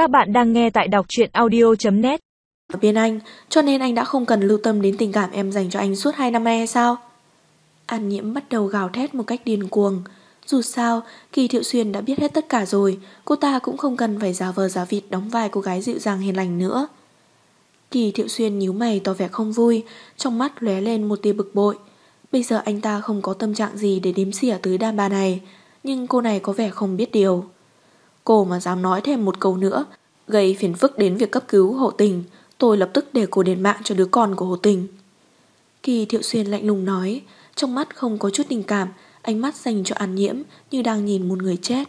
Các bạn đang nghe tại đọc truyện audio.net Ở bên anh, cho nên anh đã không cần lưu tâm đến tình cảm em dành cho anh suốt 2 năm nay hay sao? An nhiễm bắt đầu gào thét một cách điên cuồng. Dù sao, Kỳ Thiệu Xuyên đã biết hết tất cả rồi, cô ta cũng không cần phải giả vờ giả vịt đóng vai cô gái dịu dàng hiền lành nữa. Kỳ Thiệu Xuyên nhíu mày tỏ vẻ không vui, trong mắt lóe lên một tia bực bội. Bây giờ anh ta không có tâm trạng gì để đếm xỉa tới đàn bà này, nhưng cô này có vẻ không biết điều. Cô mà dám nói thêm một câu nữa, gây phiền phức đến việc cấp cứu hộ tình, tôi lập tức để cô đền mạng cho đứa con của hộ tình. Kỳ Thiệu Xuyên lạnh lùng nói, trong mắt không có chút tình cảm, ánh mắt dành cho An Nhiễm như đang nhìn một người chết.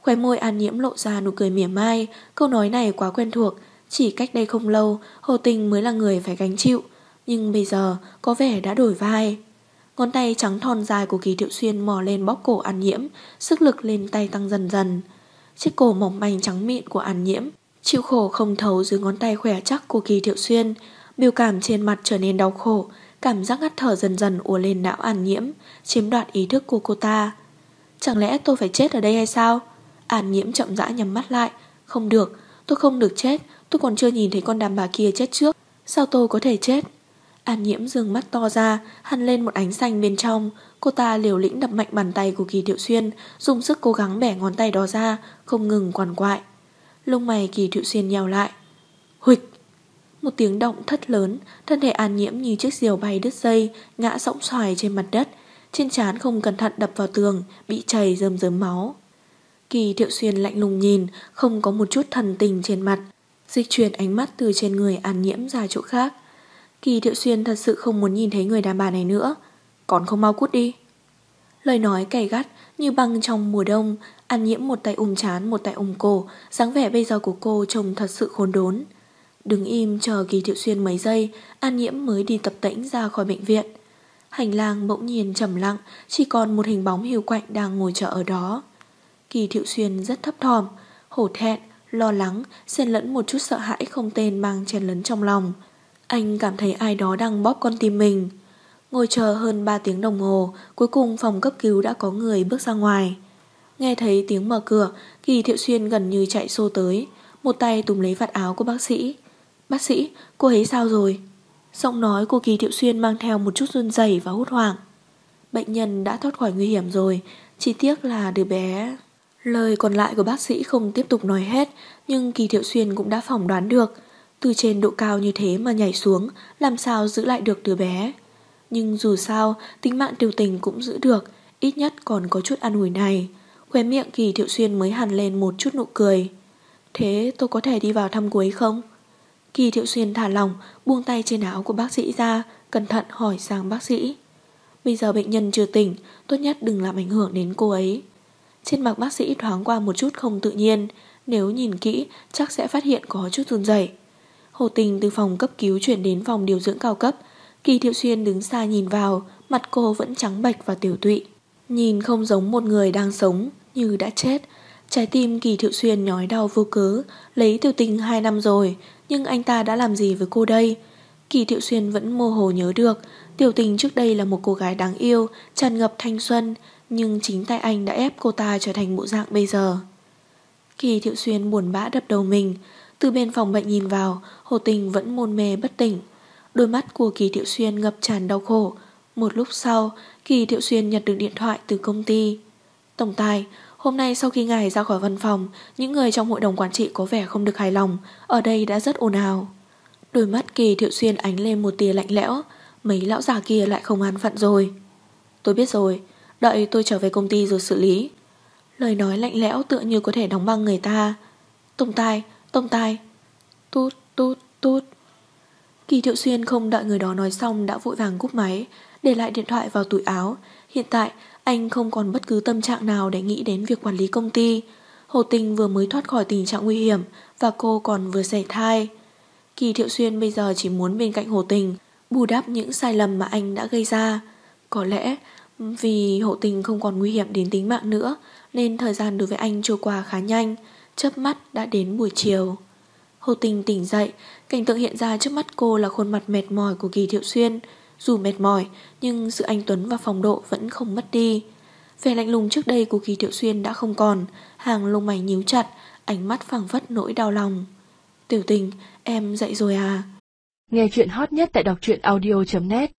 Khóe môi An Nhiễm lộ ra nụ cười mỉa mai, câu nói này quá quen thuộc, chỉ cách đây không lâu, Hồ Tình mới là người phải gánh chịu, nhưng bây giờ có vẻ đã đổi vai. Ngón tay trắng thon dài của Kỳ Thiệu Xuyên mò lên bóp cổ An Nhiễm, sức lực lên tay tăng dần dần. Chiếc cổ mỏng manh trắng mịn của An Nhiễm, chịu khổ không thấu dưới ngón tay khỏe chắc của Kỳ Thiệu Xuyên, biểu cảm trên mặt trở nên đau khổ, cảm giác ngắt thở dần dần ùa lên não An Nhiễm, chiếm đoạt ý thức của cô ta. Chẳng lẽ tôi phải chết ở đây hay sao? An Nhiễm chậm rãi nhắm mắt lại, không được, tôi không được chết, tôi còn chưa nhìn thấy con đàn bà kia chết trước, sao tôi có thể chết? An nhiễm dường mắt to ra, hằn lên một ánh xanh bên trong. Cô ta liều lĩnh đập mạnh bàn tay của Kỳ Thiệu Xuyên, dùng sức cố gắng bẻ ngón tay đó ra, không ngừng quằn quại. Lông mày Kỳ Thiệu Xuyên nhào lại. Huịch! Một tiếng động thất lớn, thân thể an nhiễm như chiếc diều bay đứt dây, ngã sõng xoài trên mặt đất. Trên trán không cẩn thận đập vào tường, bị chảy rơm rớm máu. Kỳ Thiệu Xuyên lạnh lùng nhìn, không có một chút thần tình trên mặt. Dịch chuyển ánh mắt từ trên người an nhiễm ra chỗ khác. Kỳ Thiệu Xuyên thật sự không muốn nhìn thấy người đàn bà này nữa. Còn không mau cút đi. Lời nói cay gắt như băng trong mùa đông An nhiễm một tay ôm chán một tay ôm cổ dáng vẻ bây giờ của cô trông thật sự khốn đốn. Đứng im chờ Kỳ Thiệu Xuyên mấy giây An nhiễm mới đi tập tễnh ra khỏi bệnh viện. Hành lang bỗng nhiên trầm lặng Chỉ còn một hình bóng hiu quạnh đang ngồi chờ ở đó. Kỳ Thiệu Xuyên rất thấp thòm Hổ thẹn, lo lắng xen lẫn một chút sợ hãi không tên mang chen lấn trong lòng anh cảm thấy ai đó đang bóp con tim mình. Ngồi chờ hơn 3 tiếng đồng hồ, cuối cùng phòng cấp cứu đã có người bước ra ngoài. Nghe thấy tiếng mở cửa, Kỳ Thiệu Xuyên gần như chạy xô tới, một tay túm lấy vạt áo của bác sĩ. Bác sĩ, cô ấy sao rồi? Giọng nói của Kỳ Thiệu Xuyên mang theo một chút run rẩy và hốt hoảng. Bệnh nhân đã thoát khỏi nguy hiểm rồi, chỉ tiếc là đứa bé... Lời còn lại của bác sĩ không tiếp tục nói hết, nhưng Kỳ Thiệu Xuyên cũng đã phỏng đoán được từ trên độ cao như thế mà nhảy xuống, Làm sao giữ lại được đứa bé? Nhưng dù sao, Tính mạng tiêu tình cũng giữ được, Ít nhất còn có chút an ủi này. Khóe miệng kỳ thiệu xuyên mới hằn lên một chút nụ cười. Thế tôi có thể đi vào thăm cô ấy không? Kỳ thiệu xuyên thả lòng Buông tay trên áo của bác sĩ ra, Cẩn thận hỏi sang bác sĩ. Bây giờ bệnh nhân chưa tỉnh, Tốt nhất đừng làm ảnh hưởng đến cô ấy. Trên mặt bác sĩ thoáng qua một chút không tự nhiên. Nếu nhìn kỹ, chắc sẽ phát hiện có chút run rẩy. Hồ Tình từ phòng cấp cứu chuyển đến phòng điều dưỡng cao cấp. Kỳ Thiệu Xuyên đứng xa nhìn vào, mặt cô vẫn trắng bệch và tiểu tụy. Nhìn không giống một người đang sống, như đã chết. Trái tim Kỳ Thiệu Xuyên nhói đau vô cớ, lấy tiểu tình 2 năm rồi, nhưng anh ta đã làm gì với cô đây? Kỳ Thiệu Xuyên vẫn mơ hồ nhớ được, tiểu tình trước đây là một cô gái đáng yêu, tràn ngập thanh xuân, nhưng chính tay anh đã ép cô ta trở thành bộ dạng bây giờ. Kỳ Thiệu Xuyên buồn bã đập đầu mình, từ bên phòng bệnh nhìn vào, Hồ Tình vẫn môn mê bất tỉnh. Đôi mắt của Kỳ Thiệu Xuyên ngập tràn đau khổ. Một lúc sau, Kỳ Thiệu Xuyên nhận được điện thoại từ công ty. Tổng tài, hôm nay sau khi ngài ra khỏi văn phòng, những người trong hội đồng quản trị có vẻ không được hài lòng, ở đây đã rất ồn ào. Đôi mắt Kỳ Thiệu Xuyên ánh lên một tia lạnh lẽo, mấy lão già kia lại không an phận rồi. Tôi biết rồi, đợi tôi trở về công ty rồi xử lý. Lời nói lạnh lẽo tựa như có thể đóng băng người ta. Tổng tài, Tổng tài Tút tút tút. Kỳ Thiệu Xuyên không đợi người đó nói xong đã vội vàng cúp máy, Để lại điện thoại vào túi áo. Hiện tại, anh không còn bất cứ tâm trạng nào để nghĩ đến việc quản lý công ty. Hồ Tình vừa mới thoát khỏi tình trạng nguy hiểm Và cô còn vừa sẻ thai. Kỳ Thiệu Xuyên bây giờ chỉ muốn bên cạnh Hồ Tình, Bù đắp những sai lầm mà anh đã gây ra. Có lẽ, vì Hồ Tình không còn nguy hiểm đến tính mạng nữa, Nên thời gian đối với anh trôi qua khá nhanh chớp mắt đã đến buổi chiều. Hồ Tình tỉnh dậy, cảnh tượng hiện ra trước mắt cô là khuôn mặt mệt mỏi của Kỳ Thiệu Xuyên. Dù mệt mỏi, nhưng sự anh Tuấn và phong độ vẫn không mất đi. Vẻ lạnh lùng trước đây của Kỳ Thiệu Xuyên đã không còn, hàng lông mày nhíu chặt, ánh mắt phẳng phất nỗi đau lòng. Tiểu tình, em dậy rồi à? Nghe chuyện hot nhất tại đọc truyện audio.net